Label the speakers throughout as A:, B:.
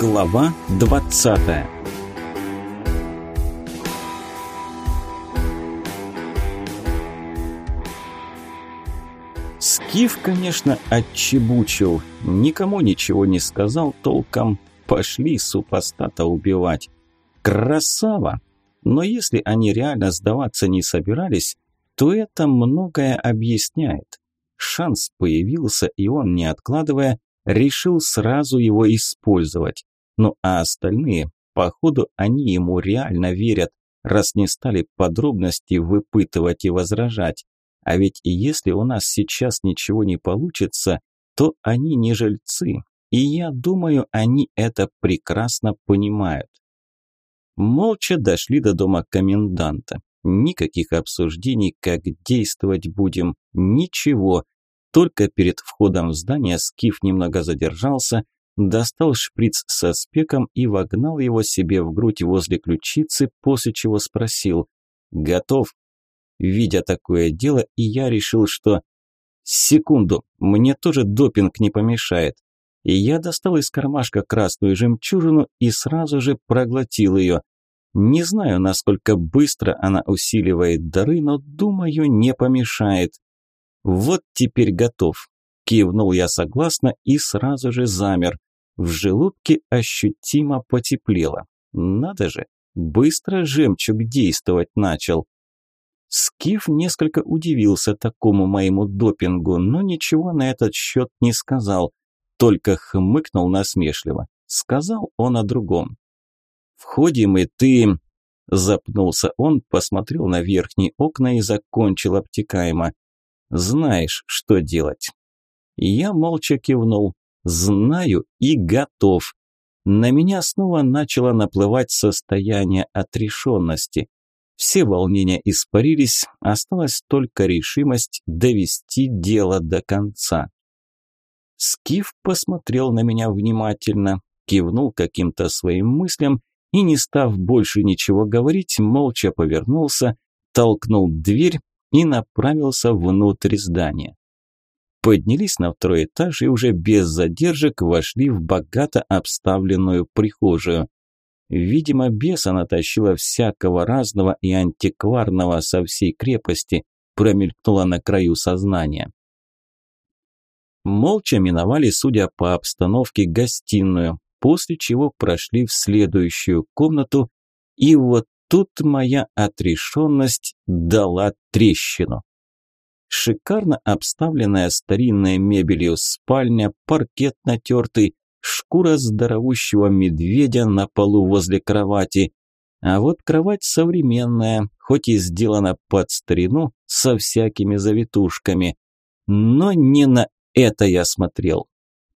A: Глава 20 Скиф, конечно, отчебучил, никому ничего не сказал толком, пошли супостата убивать. Красава! Но если они реально сдаваться не собирались, то это многое объясняет. Шанс появился, и он, не откладывая, решил сразу его использовать. Ну а остальные, походу, они ему реально верят, раз не стали подробности выпытывать и возражать. А ведь и если у нас сейчас ничего не получится, то они не жильцы, и я думаю, они это прекрасно понимают. Молча дошли до дома коменданта. Никаких обсуждений, как действовать будем, ничего. Только перед входом в здание Скиф немного задержался, достал шприц со спеком и вогнал его себе в грудь возле ключицы, после чего спросил «Готов?». Видя такое дело, и я решил, что «Секунду, мне тоже допинг не помешает». И я достал из кармашка красную жемчужину и сразу же проглотил ее. Не знаю, насколько быстро она усиливает дары, но, думаю, не помешает. Вот теперь готов. Кивнул я согласно и сразу же замер. В желудке ощутимо потеплело. Надо же, быстро жемчуг действовать начал. Скиф несколько удивился такому моему допингу, но ничего на этот счет не сказал, только хмыкнул насмешливо. Сказал он о другом. «Входим, и ты...» Запнулся он, посмотрел на верхние окна и закончил обтекаемо. «Знаешь, что делать». Я молча кивнул. «Знаю и готов». На меня снова начало наплывать состояние отрешенности. Все волнения испарились, осталась только решимость довести дело до конца. Скиф посмотрел на меня внимательно, кивнул каким-то своим мыслям и, не став больше ничего говорить, молча повернулся, толкнул дверь и направился внутрь здания. Поднялись на второй этаж и уже без задержек вошли в богато обставленную прихожую. Видимо, беса натащила всякого разного и антикварного со всей крепости, промелькнула на краю сознания. Молча миновали, судя по обстановке, гостиную, после чего прошли в следующую комнату, и вот тут моя отрешенность дала трещину. Шикарно обставленная старинной мебелью спальня, паркет натертый, шкура здоровущего медведя на полу возле кровати. А вот кровать современная, хоть и сделана под старину, со всякими завитушками. Но не на это я смотрел.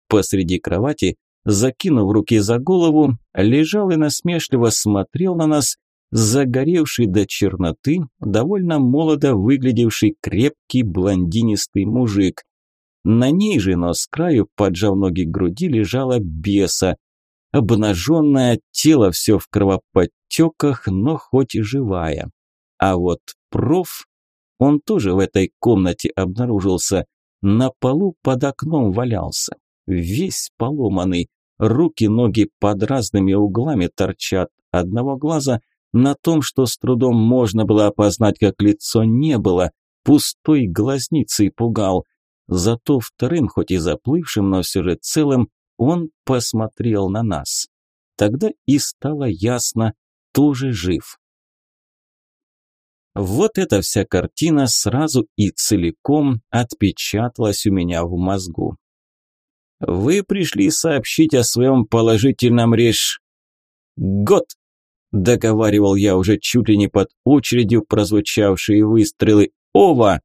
A: Посреди кровати закинув руки за голову, лежал и насмешливо смотрел на нас загоревший до черноты, довольно молодо выглядевший крепкий блондинистый мужик. На ней же, но с краю, поджав ноги к груди, лежала беса. Обнаженное тело все в кровоподтеках, но хоть и живая. А вот проф, он тоже в этой комнате обнаружился, на полу под окном валялся весь поломанный, руки-ноги под разными углами торчат, одного глаза на том, что с трудом можно было опознать, как лицо не было, пустой глазницей пугал. Зато вторым, хоть и заплывшим, но все же целым, он посмотрел на нас. Тогда и стало ясно, тоже жив. Вот эта вся картина сразу и целиком отпечаталась у меня в мозгу. Вы пришли сообщить о своем положительном реш... Год! Договаривал я уже чуть ли не под очередью прозвучавшие выстрелы. Ова!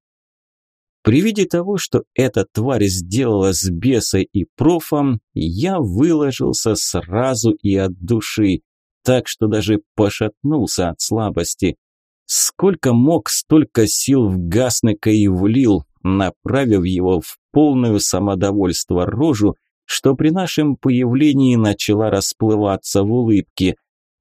A: При виде того, что эта тварь сделала с бесой и профом, я выложился сразу и от души, так что даже пошатнулся от слабости. Сколько мог, столько сил в Гаснека и влил, направив его в полную самодовольство рожу, что при нашем появлении начала расплываться в улыбке.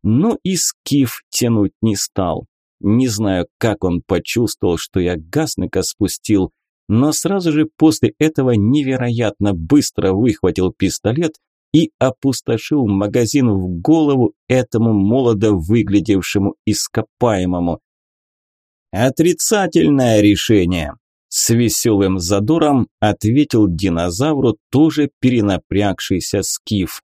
A: Но и скиф тянуть не стал. Не знаю, как он почувствовал, что я Гаснека спустил, но сразу же после этого невероятно быстро выхватил пистолет и опустошил магазин в голову этому молодо выглядевшему ископаемому. «Отрицательное решение!» С веселым задором ответил динозавру тоже перенапрягшийся скиф.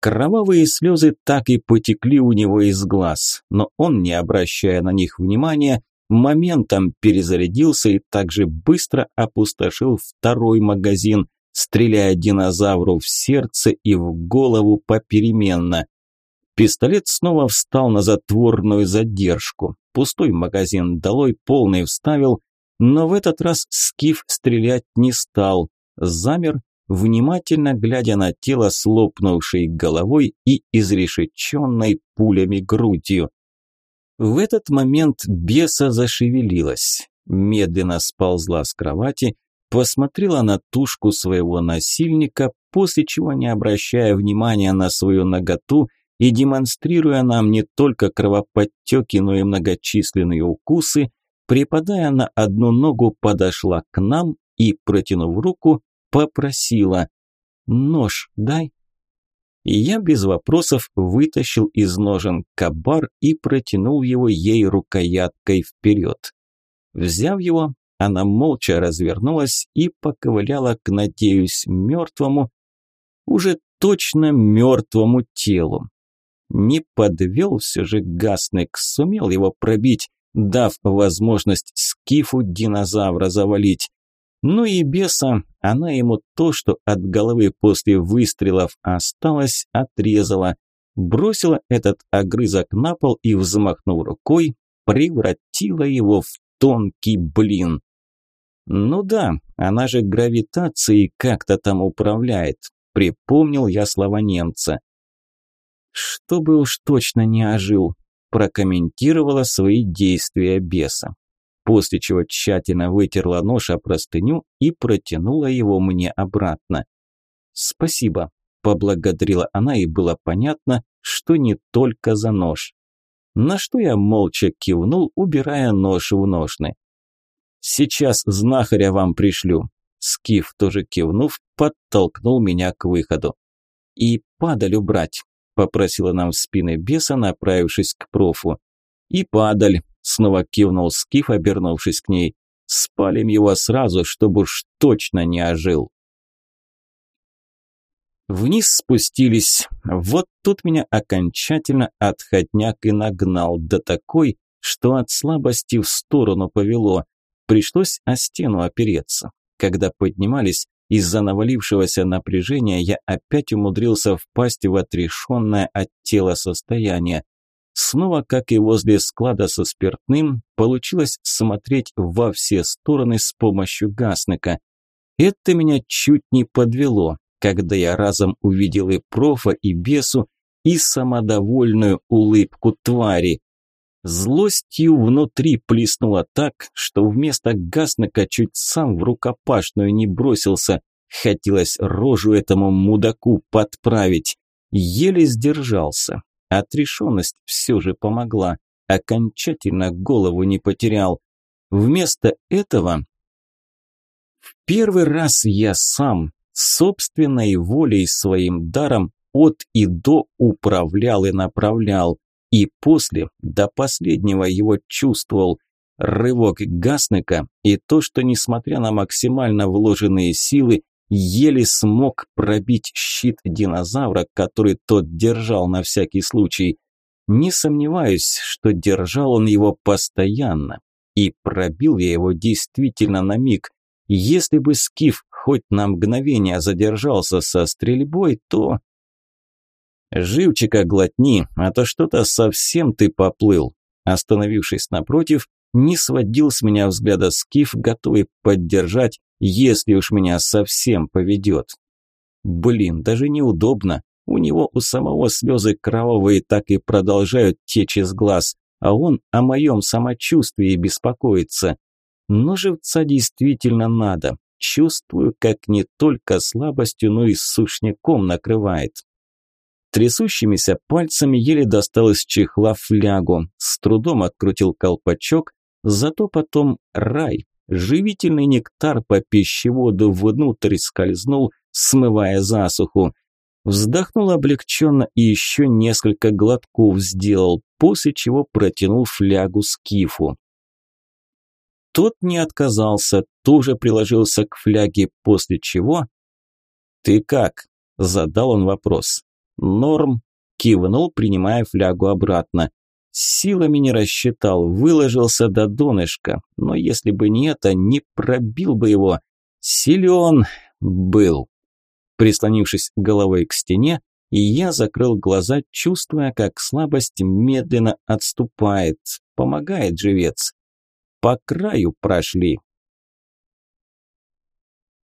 A: Кровавые слезы так и потекли у него из глаз, но он, не обращая на них внимания, моментом перезарядился и также быстро опустошил второй магазин, стреляя динозавру в сердце и в голову попеременно. Пистолет снова встал на затворную задержку. Пустой магазин долой полный вставил, но в этот раз Скиф стрелять не стал. Замер, внимательно глядя на тело с лопнувшей головой и изрешеченной пулями грудью. В этот момент беса зашевелилась, медленно сползла с кровати, посмотрела на тушку своего насильника, после чего, не обращая внимания на свою наготу и демонстрируя нам не только кровоподтеки, но и многочисленные укусы, припадая на одну ногу, подошла к нам и, протянув руку, попросила «Нож дай». И я без вопросов вытащил из ножен кабар и протянул его ей рукояткой вперед. Взяв его, она молча развернулась и поковыляла к, надеюсь, мертвому, уже точно мертвому телу. Не подвел все же Гаснек, сумел его пробить, дав возможность скифу динозавра завалить. Ну и беса, она ему то, что от головы после выстрелов осталось, отрезала, бросила этот огрызок на пол и, взмахнув рукой, превратила его в тонкий блин. Ну да, она же гравитацией как-то там управляет, припомнил я слова немца. Чтобы уж точно не ожил, прокомментировала свои действия беса после чего тщательно вытерла нож о простыню и протянула его мне обратно. «Спасибо», – поблагодарила она, и было понятно, что не только за нож. На что я молча кивнул, убирая нож в ножны. «Сейчас знахаря вам пришлю», – Скиф, тоже кивнув, подтолкнул меня к выходу. «И падаль убрать», – попросила нам в спины беса, направившись к профу. «И падаль», Снова кивнул Скиф, обернувшись к ней. Спалим его сразу, чтобы уж точно не ожил. Вниз спустились. Вот тут меня окончательно отходняк и нагнал до такой, что от слабости в сторону повело. Пришлось о стену опереться. Когда поднимались, из-за навалившегося напряжения я опять умудрился впасть в отрешенное от тела состояние. Снова, как и возле склада со спиртным, получилось смотреть во все стороны с помощью гасника. Это меня чуть не подвело, когда я разом увидел и профа, и бесу, и самодовольную улыбку твари. Злостью внутри плеснуло так, что вместо гасника чуть сам в рукопашную не бросился. Хотелось рожу этому мудаку подправить. Еле сдержался, Отрешенность все же помогла. Окончательно голову не потерял. Вместо этого в первый раз я сам, собственной волей своим даром от и до управлял и направлял. И после, до последнего его чувствовал. Рывок Гаснека и то, что, несмотря на максимально вложенные силы, еле смог пробить щит динозавра, который тот держал на всякий случай. Не сомневаюсь, что держал он его постоянно. И пробил я его действительно на миг. Если бы Скиф хоть на мгновение задержался со стрельбой, то... «Живчика глотни, а то что-то совсем ты поплыл». Остановившись напротив, не сводил с меня взгляда Скиф, готовый поддержать если уж меня совсем поведет. Блин, даже неудобно. У него у самого слезы кровавые так и продолжают течь из глаз, а он о моем самочувствии беспокоится. Но живца действительно надо. Чувствую, как не только слабостью, но и сушняком накрывает. Трясущимися пальцами еле достал из чехла флягу, с трудом открутил колпачок, зато потом рай, Живительный нектар по пищеводу внутрь скользнул, смывая засуху. Вздохнул облегченно и еще несколько глотков сделал, после чего протянул флягу скифу. Тот не отказался, тоже приложился к фляге, после чего... «Ты как?» – задал он вопрос. «Норм», – кивнул, принимая флягу обратно. Силами не рассчитал, выложился до донышка, но если бы не это, не пробил бы его. Силен был. Прислонившись головой к стене, я закрыл глаза, чувствуя, как слабость медленно отступает. Помогает живец. По краю прошли.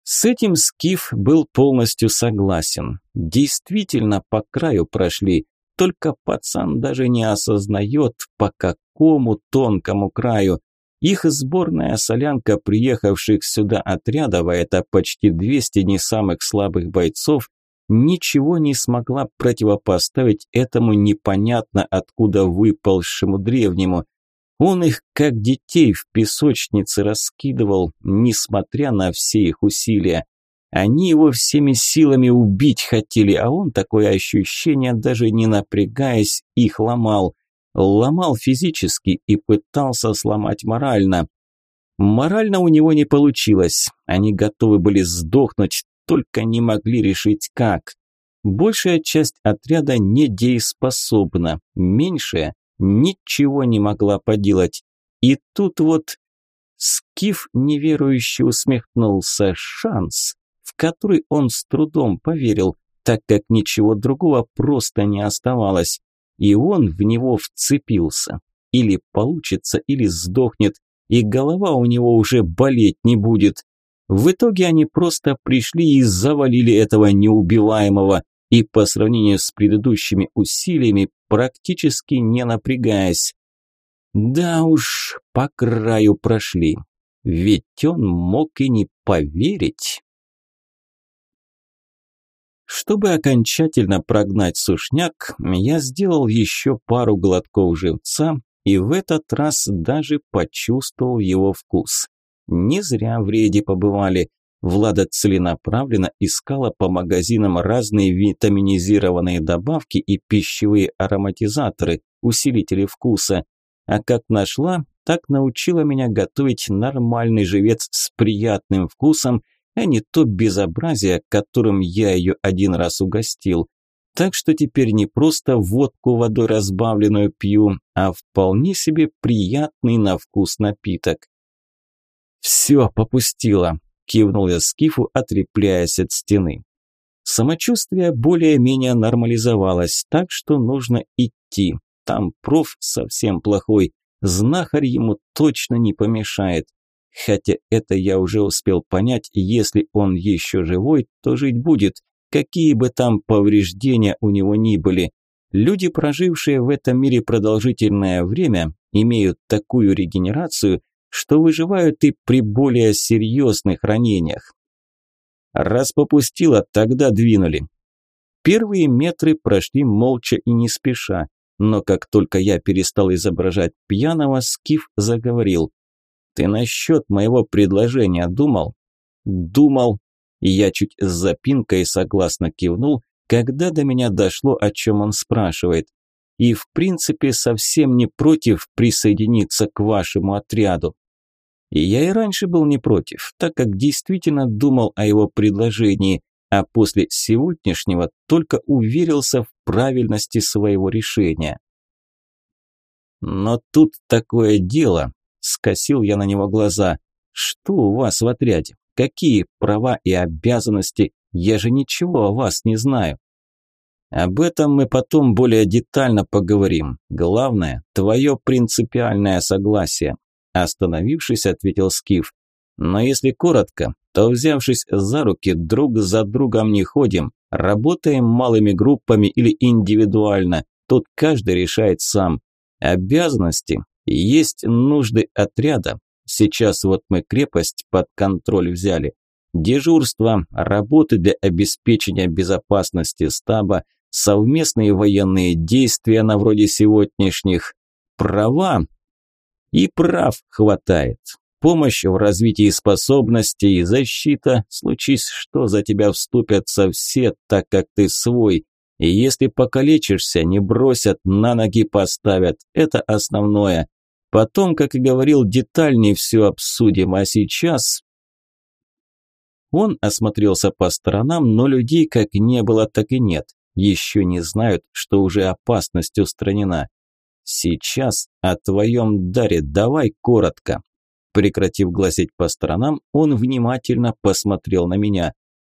A: С этим Скиф был полностью согласен. Действительно, по краю прошли. Только пацан даже не осознает, по какому тонкому краю. Их сборная солянка приехавших сюда отрядов, а это почти 200 не самых слабых бойцов, ничего не смогла противопоставить этому непонятно откуда выползшему древнему. Он их как детей в песочнице раскидывал, несмотря на все их усилия. Они его всеми силами убить хотели, а он такое ощущение, даже не напрягаясь, их ломал ломал физически и пытался сломать морально. Морально у него не получилось. Они готовы были сдохнуть, только не могли решить как. Большая часть отряда недееспособна, меньшая ничего не могла поделать. И тут вот Скиф неверующе усмехнулся. Шанс, который он с трудом поверил, так как ничего другого просто не оставалось и он в него вцепился. Или получится, или сдохнет, и голова у него уже болеть не будет. В итоге они просто пришли и завалили этого неубиваемого, и по сравнению с предыдущими усилиями, практически не напрягаясь. Да уж, по краю прошли. Ведь он мог и не поверить. Чтобы окончательно прогнать сушняк, я сделал еще пару глотков живца и в этот раз даже почувствовал его вкус. Не зря в рейде побывали. Влада целенаправленно искала по магазинам разные витаминизированные добавки и пищевые ароматизаторы, усилители вкуса. А как нашла, так научила меня готовить нормальный живец с приятным вкусом – а не то безобразие, которым я ее один раз угостил. Так что теперь не просто водку водой разбавленную пью, а вполне себе приятный на вкус напиток. «Все, попустила», – кивнул я Скифу, отрепляясь от стены. Самочувствие более-менее нормализовалось, так что нужно идти. Там проф совсем плохой, знахарь ему точно не помешает. Хотя это я уже успел понять, если он еще живой, то жить будет, какие бы там повреждения у него ни были. Люди, прожившие в этом мире продолжительное время, имеют такую регенерацию, что выживают и при более серьезных ранениях. Раз попустило, тогда двинули. Первые метры прошли молча и не спеша, но как только я перестал изображать пьяного, Скиф заговорил. Ты насчет моего предложения думал? Думал. Я чуть с запинкой согласно кивнул, когда до меня дошло, о чем он спрашивает. И в принципе совсем не против присоединиться к вашему отряду. И я и раньше был не против, так как действительно думал о его предложении, а после сегодняшнего только уверился в правильности своего решения. Но тут такое дело, Скосил я на него глаза. Что у вас в отряде? Какие права и обязанности? Я же ничего о вас не знаю. Об этом мы потом более детально поговорим. Главное, твое принципиальное согласие. Остановившись, ответил Скиф. Но если коротко, то взявшись за руки, друг за другом не ходим. Работаем малыми группами или индивидуально. Тут каждый решает сам. Обязанности есть нужды отряда. Сейчас вот мы крепость под контроль взяли. Дежурство, работы для обеспечения безопасности стаба, совместные военные действия на вроде сегодняшних, права. И прав хватает. помощь в развитии способностей защита, случись что, за тебя вступятся все, так как ты свой. И если покалечишься, не бросят, на ноги поставят. Это основное. Потом, как и говорил, детальнее все обсудим, а сейчас... Он осмотрелся по сторонам, но людей как не было, так и нет. Еще не знают, что уже опасность устранена. Сейчас о твоем даре давай коротко. Прекратив глазеть по сторонам, он внимательно посмотрел на меня.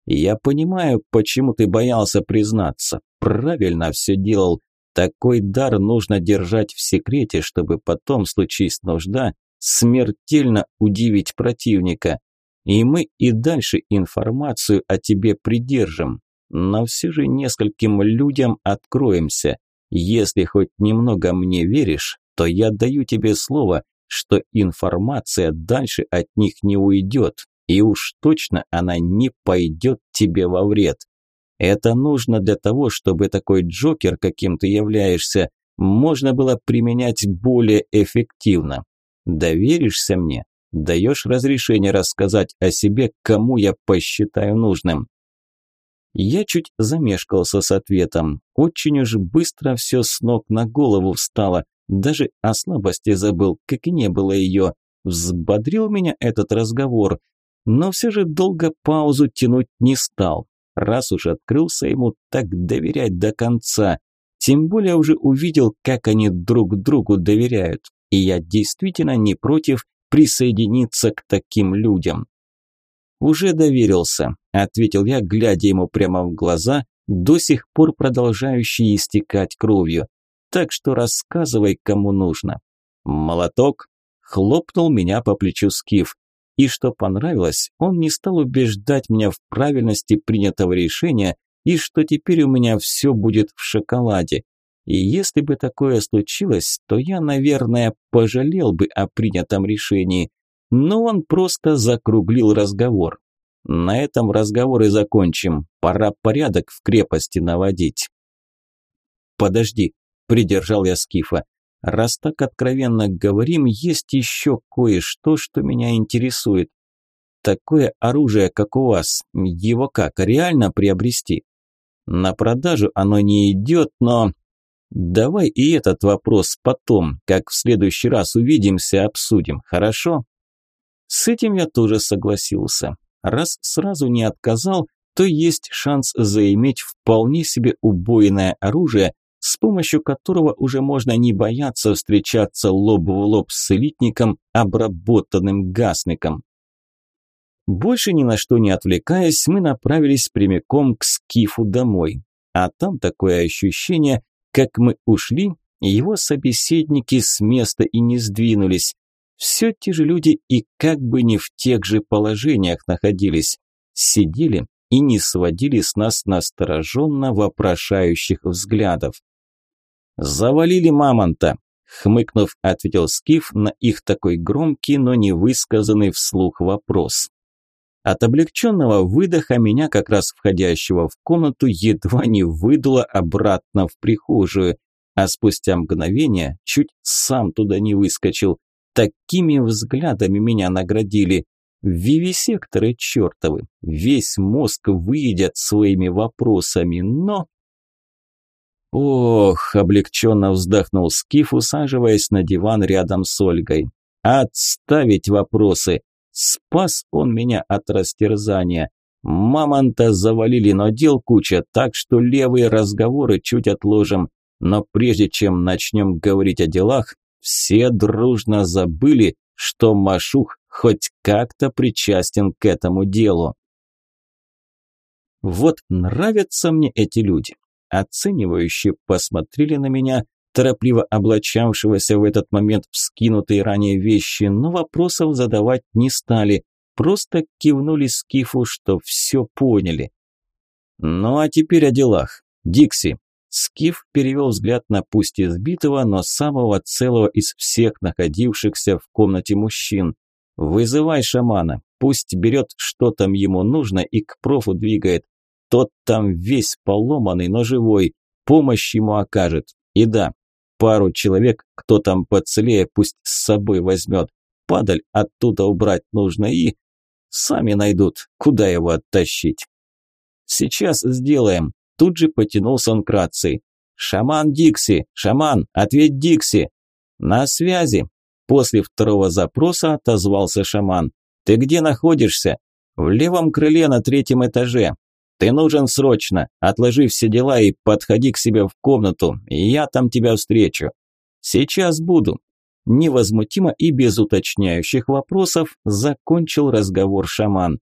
A: Я понимаю, почему ты боялся признаться. Правильно все делал. Такой дар нужно держать в секрете, чтобы потом, случись нужда, смертельно удивить противника. И мы и дальше информацию о тебе придержим. Но все же нескольким людям откроемся. Если хоть немного мне веришь, то я даю тебе слово, что информация дальше от них не уйдет, и уж точно она не пойдет тебе во вред. Это нужно для того, чтобы такой Джокер, каким ты являешься, можно было применять более эффективно. Доверишься мне? Даешь разрешение рассказать о себе, кому я посчитаю нужным. Я чуть замешкался с ответом. Очень уж быстро все с ног на голову встало. Даже о слабости забыл, как и не было ее. Взбодрил меня этот разговор. Но все же долго паузу тянуть не стал. Раз уж открылся ему, так доверять до конца. Тем более уже увидел, как они друг другу доверяют. И я действительно не против присоединиться к таким людям. «Уже доверился», – ответил я, глядя ему прямо в глаза, до сих пор продолжающие истекать кровью. «Так что рассказывай, кому нужно». «Молоток?» – хлопнул меня по плечу Скиф. И что понравилось, он не стал убеждать меня в правильности принятого решения и что теперь у меня все будет в шоколаде. И если бы такое случилось, то я, наверное, пожалел бы о принятом решении но он просто закруглил разговор. На этом разговор и закончим. Пора порядок в крепости наводить. Подожди, придержал я Скифа. Раз так откровенно говорим, есть еще кое-что, что меня интересует. Такое оружие, как у вас, его как, реально приобрести? На продажу оно не идет, но... Давай и этот вопрос потом, как в следующий раз увидимся, обсудим, хорошо? С этим я тоже согласился. Раз сразу не отказал, то есть шанс заиметь вполне себе убойное оружие, с помощью которого уже можно не бояться встречаться лоб в лоб с элитником, обработанным гасником. Больше ни на что не отвлекаясь, мы направились прямиком к Скифу домой. А там такое ощущение, как мы ушли, его собеседники с места и не сдвинулись. Все те же люди и как бы не в тех же положениях находились. Сидели и не сводили с нас настороженно вопрошающих взглядов. «Завалили мамонта!» – хмыкнув, ответил Скиф на их такой громкий, но не высказанный вслух вопрос. От облегченного выдоха меня, как раз входящего в комнату, едва не выдуло обратно в прихожую, а спустя мгновение чуть сам туда не выскочил. Такими взглядами меня наградили. Вивисекторы чертовы, весь мозг выедят своими вопросами, но... Ох, облегченно вздохнул Скиф, усаживаясь на диван рядом с Ольгой. Отставить вопросы. Спас он меня от растерзания. Мамонта завалили, но дел куча, так что левые разговоры чуть отложим. Но прежде чем начнем говорить о делах, все дружно забыли, что Машух хоть как-то причастен к этому делу. Вот нравятся мне эти люди. Оценивающие посмотрели на меня, торопливо облачавшегося в этот момент в скинутые ранее вещи, но вопросов задавать не стали, просто кивнули Скифу, что все поняли. Ну а теперь о делах. Дикси, Скиф перевел взгляд на пусть избитого, но самого целого из всех находившихся в комнате мужчин. «Вызывай шамана, пусть берет, что там ему нужно, и к профу двигает. Тот там весь поломанный, но живой, помощь ему окажет. И да, пару человек, кто там поцелее, пусть с собой возьмет. падаль оттуда убрать нужно и... Сами найдут, куда его оттащить. Сейчас сделаем. Тут же потянулся он к рации. «Шаман Дикси! Шаман, ответь Дикси!» «На связи!» После второго запроса отозвался шаман. «Ты где находишься?» «В левом крыле на третьем этаже. Ты нужен срочно. Отложи все дела и подходи к себе в комнату, я там тебя встречу». «Сейчас буду». Невозмутимо и без уточняющих вопросов закончил разговор шаман.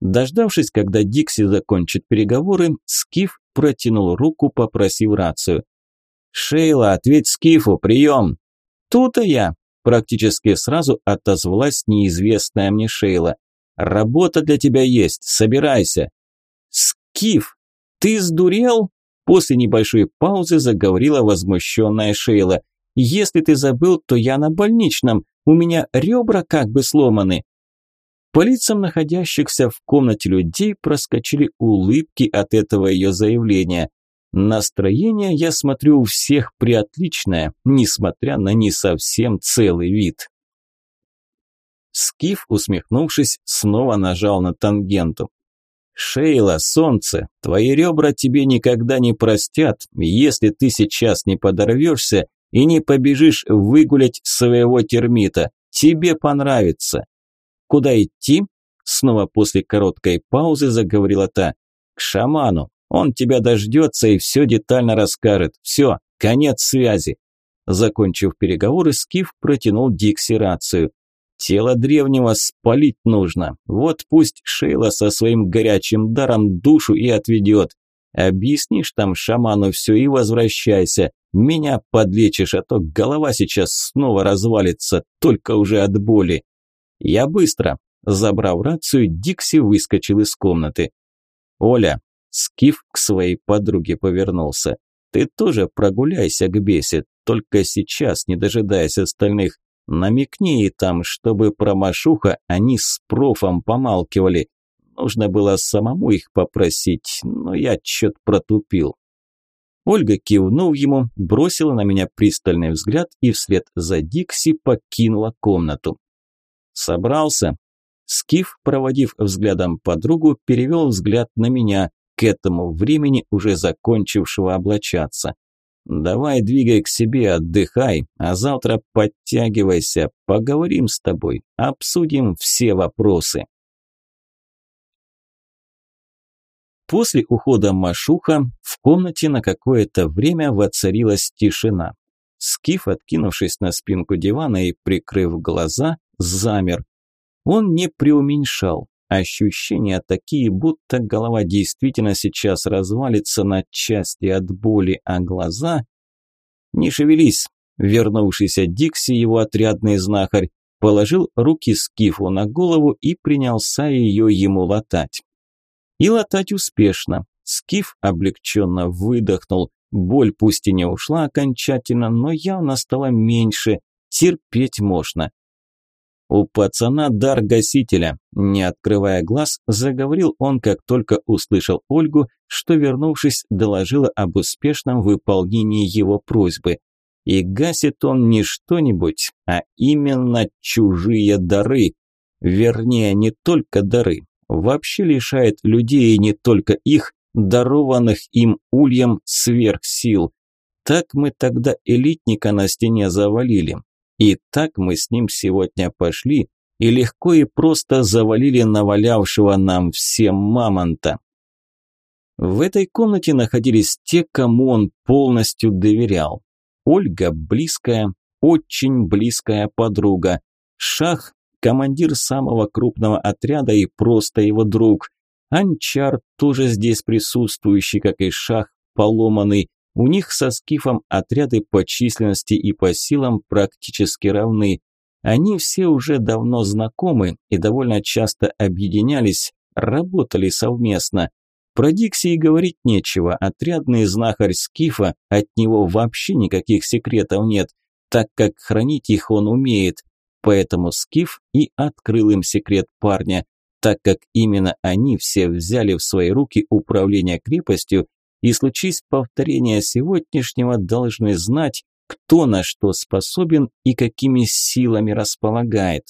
A: Дождавшись, когда Дикси закончит переговоры, Скиф протянул руку, попросив рацию. «Шейла, ответь Скифу, прием!» «Тут-то я!» – практически сразу отозвалась неизвестная мне Шейла. «Работа для тебя есть, собирайся!» «Скиф, ты сдурел?» После небольшой паузы заговорила возмущенная Шейла. «Если ты забыл, то я на больничном, у меня ребра как бы сломаны». По лицам находящихся в комнате людей проскочили улыбки от этого ее заявления. Настроение, я смотрю, у всех приотличное, несмотря на не совсем целый вид. Скиф, усмехнувшись, снова нажал на тангенту. «Шейла, солнце, твои ребра тебе никогда не простят, если ты сейчас не подорвешься и не побежишь выгулять своего термита. Тебе понравится. «Куда идти?» Снова после короткой паузы заговорила та. «К шаману. Он тебя дождется и все детально расскажет. Все, конец связи». Закончив переговоры, Скиф протянул Дикси рацию. «Тело древнего спалить нужно. Вот пусть Шейла со своим горячим даром душу и отведет. Объяснишь там шаману все и возвращайся. Меня подлечишь, а то голова сейчас снова развалится, только уже от боли». «Я быстро!» Забрав рацию, Дикси выскочил из комнаты. «Оля!» Скиф к своей подруге повернулся. «Ты тоже прогуляйся к бесе, только сейчас, не дожидаясь остальных. Намекни и там, чтобы про Машуха они с профом помалкивали. Нужно было самому их попросить, но я чё-то протупил». Ольга, кивнув ему, бросила на меня пристальный взгляд и вслед за Дикси покинула комнату. Собрался. Скиф, проводив взглядом подругу, перевел взгляд на меня, к этому времени уже закончившего облачаться. «Давай двигай к себе, отдыхай, а завтра подтягивайся, поговорим с тобой, обсудим все вопросы». После ухода Машуха в комнате на какое-то время воцарилась тишина. Скиф, откинувшись на спинку дивана и прикрыв глаза, замер. Он не преуменьшал. Ощущения такие, будто голова действительно сейчас развалится на части от боли, а глаза... «Не шевелись!» Вернувшийся Дикси, его отрядный знахарь, положил руки Скифу на голову и принялся ее ему латать. И латать успешно. Скиф облегченно выдохнул. Боль пусть и не ушла окончательно, но явно стала меньше. Терпеть можно. «У пацана дар гасителя», – не открывая глаз, заговорил он, как только услышал Ольгу, что, вернувшись, доложила об успешном выполнении его просьбы. И гасит он не что-нибудь, а именно чужие дары. Вернее, не только дары, вообще лишает людей не только их, дарованных им ульем сверхсил. Так мы тогда элитника на стене завалили, и так мы с ним сегодня пошли и легко и просто завалили навалявшего нам всем мамонта. В этой комнате находились те, кому он полностью доверял. Ольга близкая, очень близкая подруга. Шах – командир самого крупного отряда и просто его друг. Анчар тоже здесь присутствующий, как и Шах, поломанный. У них со Скифом отряды по численности и по силам практически равны. Они все уже давно знакомы и довольно часто объединялись, работали совместно. Про Дикси говорить нечего, отрядный знахарь Скифа, от него вообще никаких секретов нет, так как хранить их он умеет. Поэтому Скиф и открыл им секрет парня, так как именно они все взяли в свои руки управление крепостью и случись повторение сегодняшнего, должны знать, кто на что способен и какими силами располагает.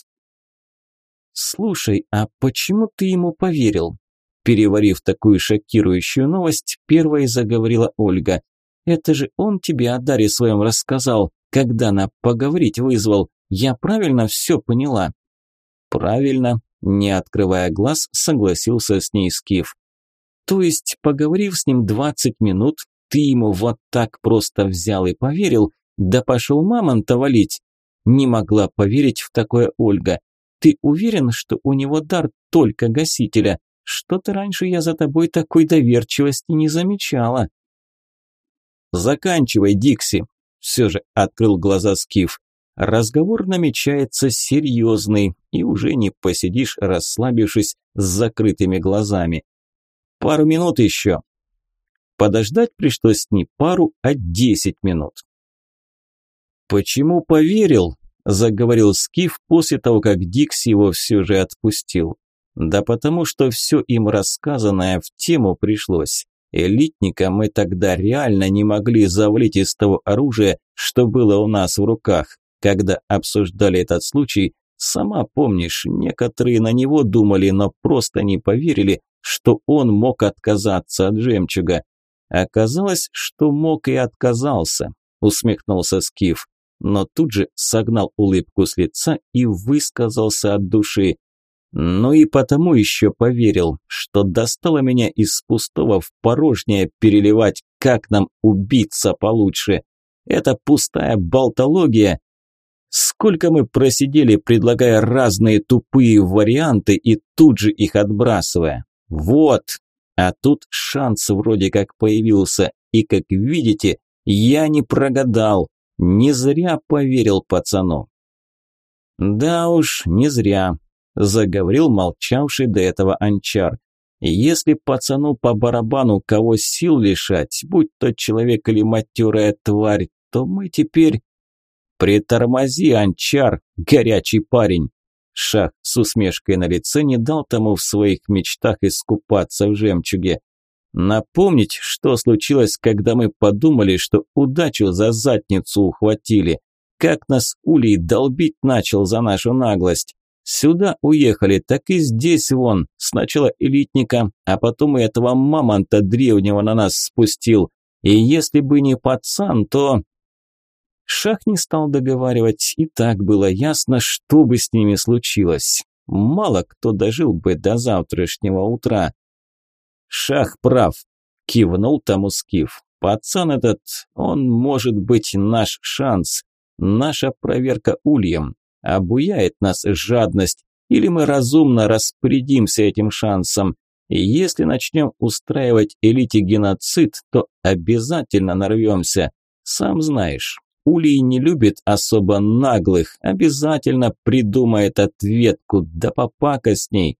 A: «Слушай, а почему ты ему поверил?» Переварив такую шокирующую новость, первой заговорила Ольга. «Это же он тебе о даре своем рассказал, когда на поговорить вызвал. Я правильно все поняла?» «Правильно», – не открывая глаз, согласился с ней Скиф. «То есть, поговорив с ним двадцать минут, ты ему вот так просто взял и поверил, да пошел мамонта валить?» Не могла поверить в такое Ольга. «Ты уверен, что у него дар только гасителя? Что-то раньше я за тобой такой доверчивости не замечала».
B: «Заканчивай, Дикси», – все же открыл глаза Скиф. Разговор намечается серьезный, и уже не посидишь, расслабившись с закрытыми глазами. Пару минут еще. Подождать пришлось не пару, а десять минут. «Почему поверил?» – заговорил Скиф после того, как Дикси его все же отпустил. «Да потому что все им рассказанное в тему пришлось. Элитника мы тогда реально не могли завалить из того оружия, что было у нас в руках. Когда обсуждали этот случай, сама помнишь, некоторые на него думали, но просто не поверили, что он мог отказаться от жемчуга. Оказалось, что мог и отказался, усмехнулся Скиф, но тут же согнал улыбку с лица и высказался от души. Ну и потому еще поверил, что достало меня из пустого в порожнее переливать, как нам убиться получше. Это пустая болтология, Сколько мы просидели, предлагая разные тупые варианты и тут же их отбрасывая. Вот. А тут шанс вроде как появился. И как видите, я не прогадал. Не зря поверил пацану. Да уж, не зря, заговорил молчавший до этого Анчар. Если пацану по барабану кого сил лишать, будь то человек или матерая тварь, то мы теперь «Притормози, Анчар, горячий парень!» Шах с усмешкой на лице не дал тому в своих мечтах искупаться в жемчуге. Напомнить, что случилось, когда мы подумали, что удачу за задницу ухватили. Как нас Улей долбить начал за нашу наглость. Сюда уехали, так и здесь вон. Сначала элитника, а потом и этого мамонта древнего на нас спустил. И если бы не пацан, то... Шах не стал договаривать, и так было ясно, что бы с ними случилось. Мало кто дожил бы до завтрашнего утра. Шах прав, кивнул тому Скиф. Пацан этот, он может быть наш шанс, наша проверка ульем. Обуяет нас жадность, или мы разумно распорядимся этим шансом. И если начнем устраивать элите геноцид, то обязательно нарвемся. Сам знаешь, Улей не любит особо наглых, обязательно придумает ответку, да попака с ней.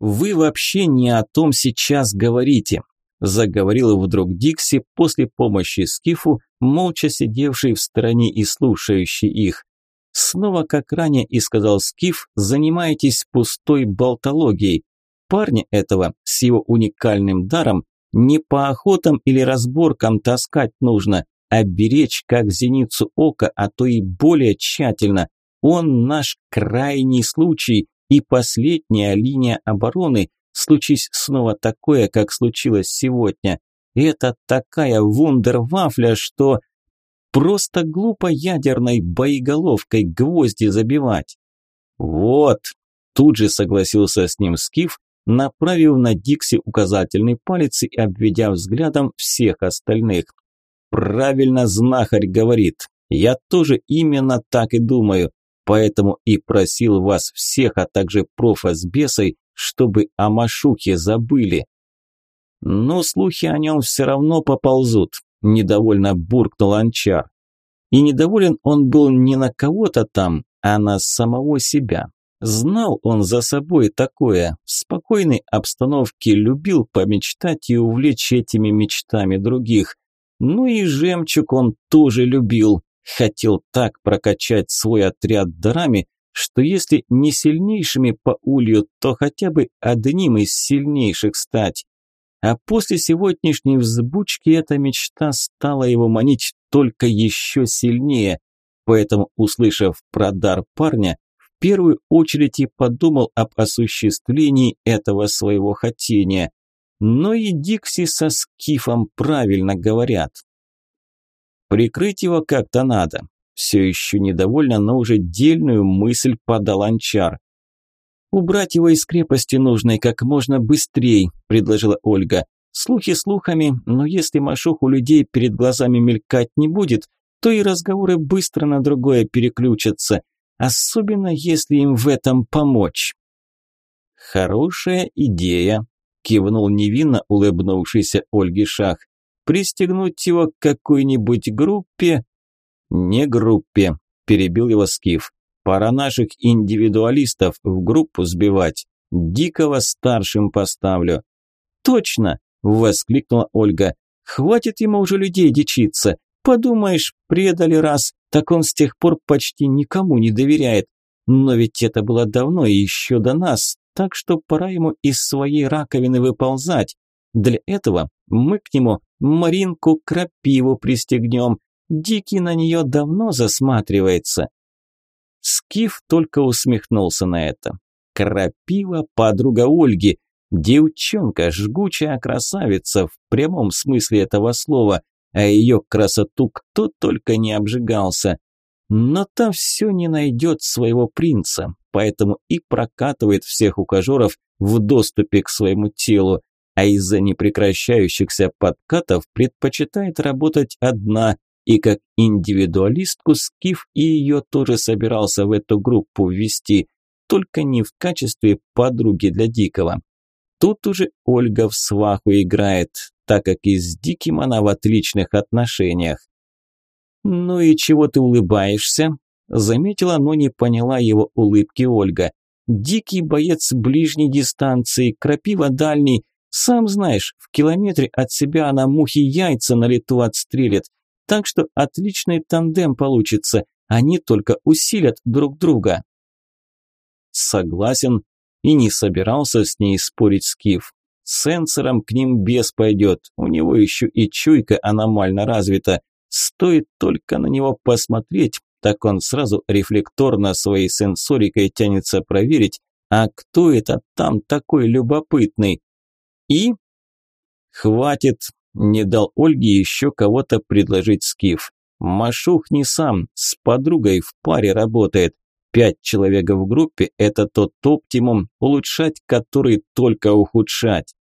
B: «Вы вообще не о том сейчас говорите», – заговорил вдруг Дикси после помощи Скифу, молча сидевший в стороне и слушающий их. Снова, как ранее и сказал Скиф, занимаетесь пустой болтологией. Парня этого с его уникальным даром не по охотам или разборкам таскать нужно, оберечь как зеницу ока, а то и более тщательно. Он наш крайний случай и последняя линия обороны, случись снова такое, как случилось сегодня. Это такая вундервафля, что просто глупо ядерной боеголовкой гвозди забивать. Вот, тут же согласился с ним Скиф, направив на Дикси указательный палец и обведя взглядом всех остальных. Правильно знахарь говорит. Я тоже именно так и думаю. Поэтому и просил вас всех, а также профа с бесой, чтобы о Машухе забыли. Но слухи о нем все равно поползут, недовольно буркнул Анчар. И недоволен он был не на кого-то там, а на самого себя. Знал он за собой такое, в спокойной обстановке любил помечтать и увлечь этими мечтами других. Ну и жемчуг он тоже любил. Хотел так прокачать свой отряд дарами, что если не сильнейшими по улью, то хотя бы одним из сильнейших стать. А после сегодняшней взбучки эта мечта стала его манить только еще сильнее. Поэтому, услышав про дар парня, в первую очередь и подумал об осуществлении этого своего хотения. Но и Дикси со Скифом правильно говорят. Прикрыть его как-то надо. Все еще недовольно, но уже дельную мысль подал Анчар. «Убрать его из крепости нужно и как можно быстрее», – предложила Ольга. «Слухи слухами, но если машух у людей перед глазами мелькать не будет, то и разговоры быстро на другое переключатся, особенно если им в этом помочь». «Хорошая идея», – кивнул невинно улыбнувшийся Ольги Шах. «Пристегнуть его к какой-нибудь группе?» «Не группе», – перебил его Скиф. Пора наших индивидуалистов в группу сбивать. Дикого старшим поставлю. Точно, воскликнула Ольга. Хватит ему уже людей дичиться. Подумаешь, предали раз, так он с тех пор почти никому не доверяет. Но ведь это было давно и еще до нас, так что пора ему из своей раковины выползать. Для этого мы к нему Маринку Крапиву пристегнем. Дикий на нее давно засматривается. Скиф только усмехнулся на это. Крапива – подруга Ольги. Девчонка, жгучая красавица в прямом смысле этого слова, а ее красоту кто только не обжигался. Но та все не найдет своего принца, поэтому и прокатывает всех ухажеров в доступе к своему телу, а из-за непрекращающихся подкатов предпочитает работать одна, и как индивидуалистку Скиф и ее тоже собирался в эту группу ввести, только не в качестве подруги для Дикого. Тут уже Ольга в сваху играет, так как и с Диким она в отличных отношениях. «Ну и чего ты улыбаешься?» Заметила, но не поняла его улыбки Ольга. «Дикий боец ближней дистанции, крапива дальний. Сам знаешь, в километре от себя она мухи яйца на лету отстрелит. Так что отличный тандем получится, они только усилят друг друга. Согласен и не собирался с ней спорить Скиф. Сенсором к ним без пойдет, у него еще и чуйка аномально развита. Стоит только на него посмотреть, так он сразу рефлекторно своей сенсорикой тянется проверить, а кто это там такой любопытный. И... Хватит, не дал Ольге еще кого-то предложить Скиф. Машух не сам, с подругой в паре работает. Пять человек в группе – это тот оптимум, улучшать который только ухудшать.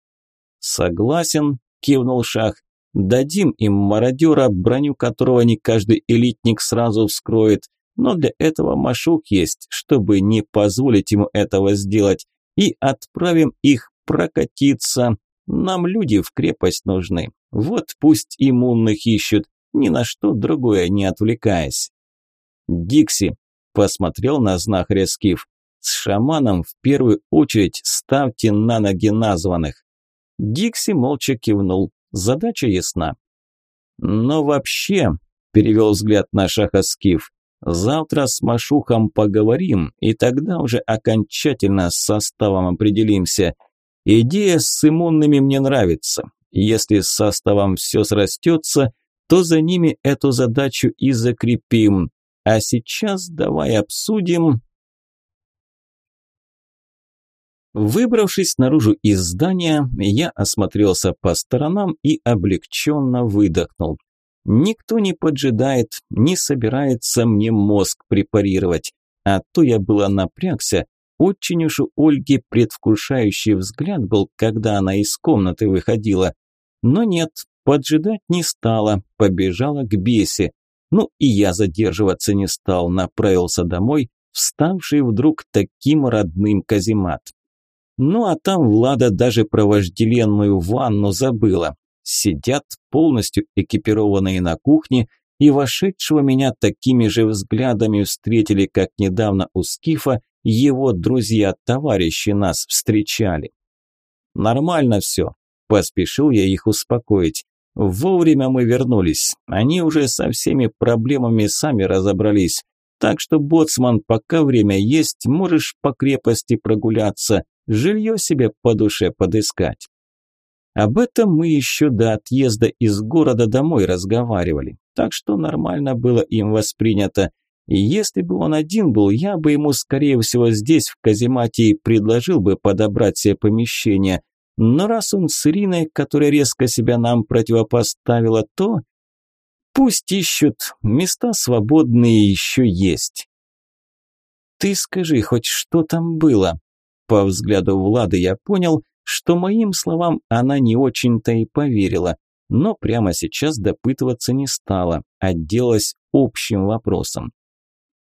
B: Согласен, кивнул Шах. Дадим им мародера, броню которого не каждый элитник сразу вскроет. Но для этого Машух есть, чтобы не позволить ему этого сделать. И отправим их прокатиться. Нам люди в крепость нужны. Вот пусть иммунных ищут, ни на что другое не отвлекаясь. Дикси посмотрел на знахаря Скиф. С шаманом в первую очередь ставьте на ноги названных. Дикси молча кивнул. Задача ясна. Но вообще, перевел взгляд на Шаха Скиф, завтра с Машухом поговорим, и тогда уже окончательно с составом определимся. Идея с иммунными мне нравится. Если с составом все срастется, то за ними эту задачу и закрепим. А сейчас давай обсудим... Выбравшись наружу из здания, я осмотрелся по сторонам и облегченно выдохнул. Никто не поджидает, не собирается мне мозг препарировать. А то я было напрягся, очень уж у Ольги предвкушающий взгляд был, когда она из комнаты выходила. Но нет, поджидать не стала, побежала к бесе. Ну и я задерживаться не стал, направился домой, вставший вдруг таким родным каземат. Ну а там Влада даже про вожделенную ванну забыла. Сидят полностью экипированные на кухне, и вошедшего меня такими же взглядами встретили, как недавно у Скифа, его друзья-товарищи нас встречали. Нормально все, Поспешил я их успокоить. Вовремя мы вернулись. Они уже со всеми проблемами сами разобрались. Так что, боцман, пока время есть, можешь по крепости прогуляться, жилье себе по душе подыскать.
A: Об этом мы еще до отъезда из города домой разговаривали, так что нормально было им воспринято. И если бы он один был, я бы ему, скорее всего, здесь, в каземате, и предложил бы подобрать себе помещение. Но раз он с Ириной, которая резко себя нам противопоставила, то... Пусть ищут, места свободные еще есть. Ты скажи, хоть что там было? По взгляду Влады я понял, что моим словам она не очень-то и поверила, но прямо сейчас допытываться не стала, отделалась общим вопросом.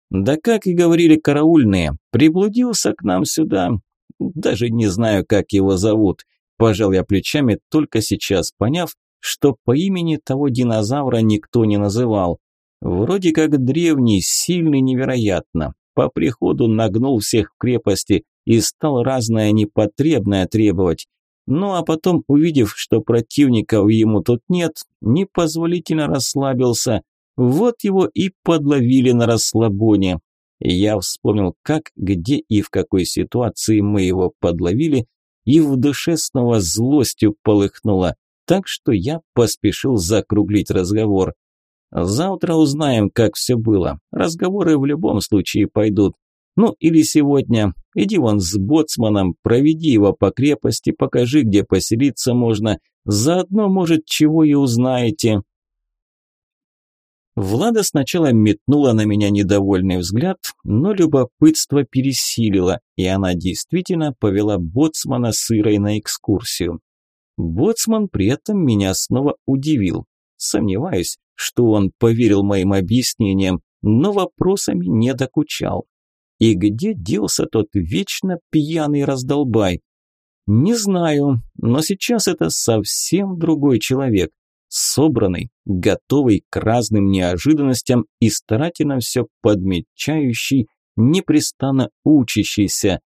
A: Да как и говорили караульные, приблудился к нам сюда. Даже не знаю, как его зовут. Пожал я плечами, только сейчас поняв, что по имени того динозавра никто не называл. Вроде как древний, сильный невероятно. По приходу нагнул всех в крепости и стал разное непотребное требовать. Ну а потом, увидев, что противников ему тут нет, непозволительно расслабился, вот его и подловили на расслабоне. Я вспомнил, как, где и в какой ситуации мы его подловили, и в душе снова злостью полыхнуло, так что я поспешил закруглить разговор. Завтра узнаем, как все было. Разговоры в любом случае пойдут. Ну или сегодня. Иди вон с боцманом, проведи его по крепости, покажи, где поселиться можно. Заодно, может, чего и узнаете. Влада сначала метнула на меня недовольный взгляд, но любопытство пересилило, и она действительно повела боцмана с Ирой на экскурсию. Боцман при этом меня снова удивил. Сомневаюсь, что он поверил моим объяснениям, но вопросами не докучал. И где делся тот вечно пьяный раздолбай? Не знаю, но сейчас это совсем другой человек собранный, готовый к разным неожиданностям и старательно все подмечающий, непрестанно учащийся.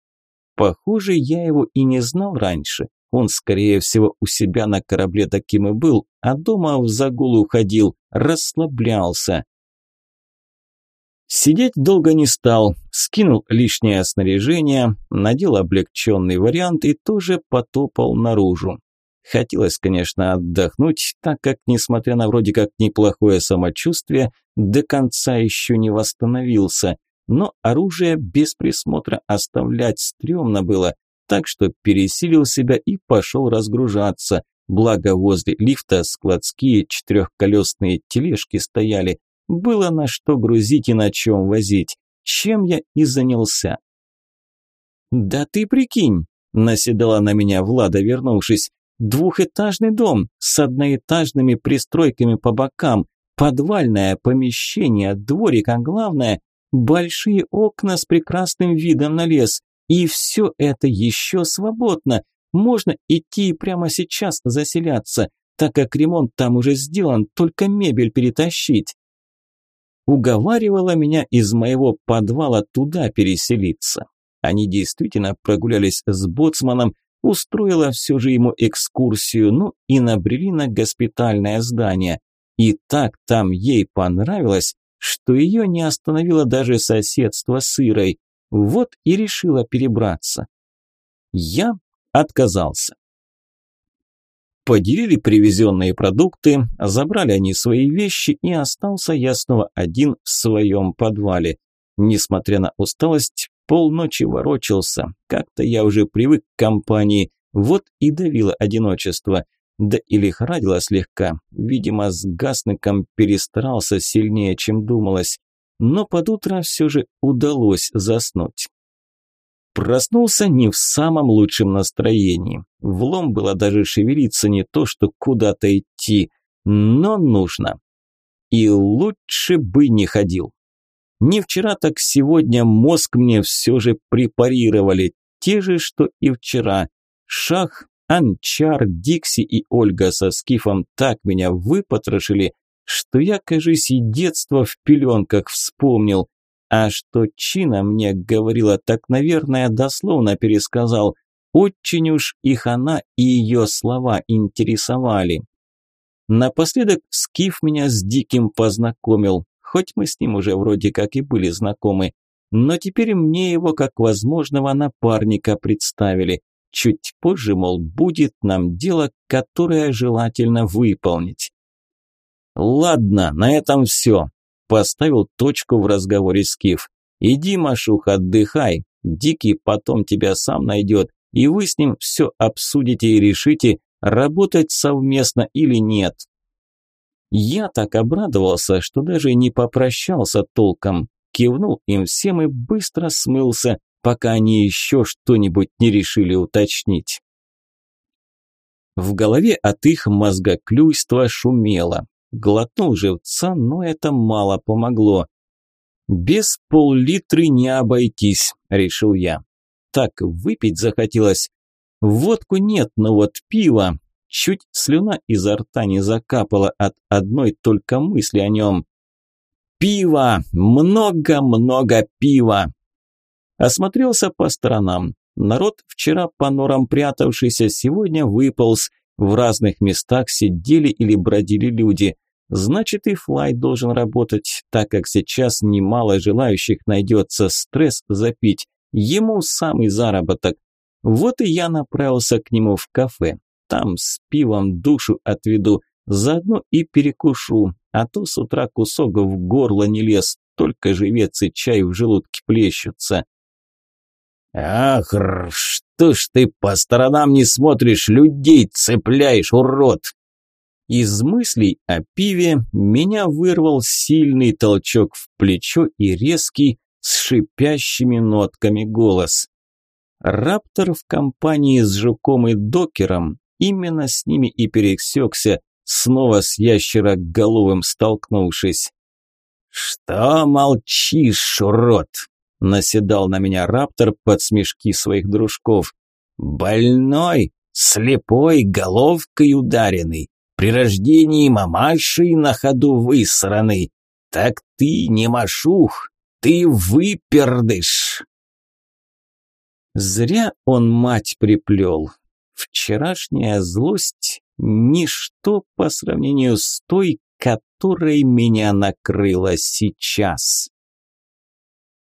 A: Похоже, я его и не знал раньше. Он, скорее всего, у себя на корабле таким и был, а дома в загул уходил, расслаблялся. Сидеть долго не стал, скинул лишнее снаряжение, надел облегченный вариант и тоже потопал наружу. Хотелось, конечно, отдохнуть, так как, несмотря на вроде как неплохое самочувствие, до конца еще не восстановился. Но оружие без присмотра оставлять стрёмно было, так что пересилил себя и пошел разгружаться. Благо возле лифта складские четырехколесные тележки стояли. Было на что грузить и на чем возить. Чем я и занялся. «Да ты прикинь!» – наседала на меня Влада, вернувшись. Двухэтажный дом с одноэтажными пристройками по бокам, подвальное помещение, дворик, а главное – большие окна с прекрасным видом на лес. И все это еще свободно. Можно идти прямо сейчас заселяться, так как ремонт там уже сделан, только мебель перетащить. Уговаривала меня из моего подвала туда переселиться. Они действительно прогулялись с боцманом, устроила все же ему экскурсию, ну и набрели на госпитальное здание. И так там ей понравилось, что ее не остановило даже соседство с Ирой. Вот и решила перебраться. Я отказался. Поделили привезенные продукты, забрали они свои вещи и остался я снова один в своем подвале. Несмотря на усталость, Полночи ворочался, как-то я уже привык к компании, вот и давило одиночество. Да и лихорадило слегка, видимо, с гасником перестарался сильнее, чем думалось. Но под утро все же удалось заснуть. Проснулся не в самом лучшем настроении. Влом было даже шевелиться не то, что куда-то идти, но нужно. И лучше бы не ходил. Не вчера, так сегодня мозг мне все же препарировали, те же, что и вчера. Шах, Анчар, Дикси и Ольга со Скифом так меня выпотрошили, что я, кажись, и детство в пеленках вспомнил. А что Чина мне говорила, так, наверное, дословно пересказал. Очень уж их она и ее слова интересовали. Напоследок Скиф меня с Диким познакомил хоть мы с ним уже вроде как и были знакомы. Но теперь мне его как возможного напарника представили. Чуть позже, мол, будет нам дело, которое желательно выполнить. Ладно, на этом все. Поставил точку в разговоре Скиф. Иди, Машух, отдыхай. Дикий потом тебя сам найдет, и вы с ним все обсудите и решите, работать совместно или нет. Я так обрадовался, что даже не попрощался толком, кивнул им всем и быстро смылся, пока они еще что-нибудь не решили уточнить. В голове от их мозгоклюйства шумело. Глотнул живца, но это мало помогло. «Без пол-литры не обойтись», – решил я. Так выпить захотелось. Водку нет, но вот пиво. Чуть слюна изо рта не закапала от одной только мысли о нем. «Пиво! Много-много пива!» Осмотрелся по сторонам. Народ, вчера по норам прятавшийся, сегодня выполз. В разных местах сидели или бродили люди. Значит, и флай должен работать, так как сейчас немало желающих найдется стресс запить. Ему самый заработок. Вот и я направился к нему в кафе. Там с пивом душу отведу, заодно и перекушу, а то с утра кусок в горло не лез, только живец и чай в желудке плещутся. «Ах, что ж ты по сторонам не смотришь, людей цепляешь, урод!» Из мыслей о пиве меня вырвал сильный толчок в плечо и резкий, с шипящими нотками голос. Раптор в компании с Жуком и Докером именно с ними и пересекся, снова с ящероголовым столкнувшись. «Что молчишь, урод?» – наседал на меня Раптор под смешки своих дружков. «Больной, слепой, головкой ударенный, при рождении мамашей на ходу высраный. Так ты не машух, ты выпердыш!» Зря он мать приплел. Вчерашняя злость – ничто по сравнению с той, которой меня накрыло сейчас.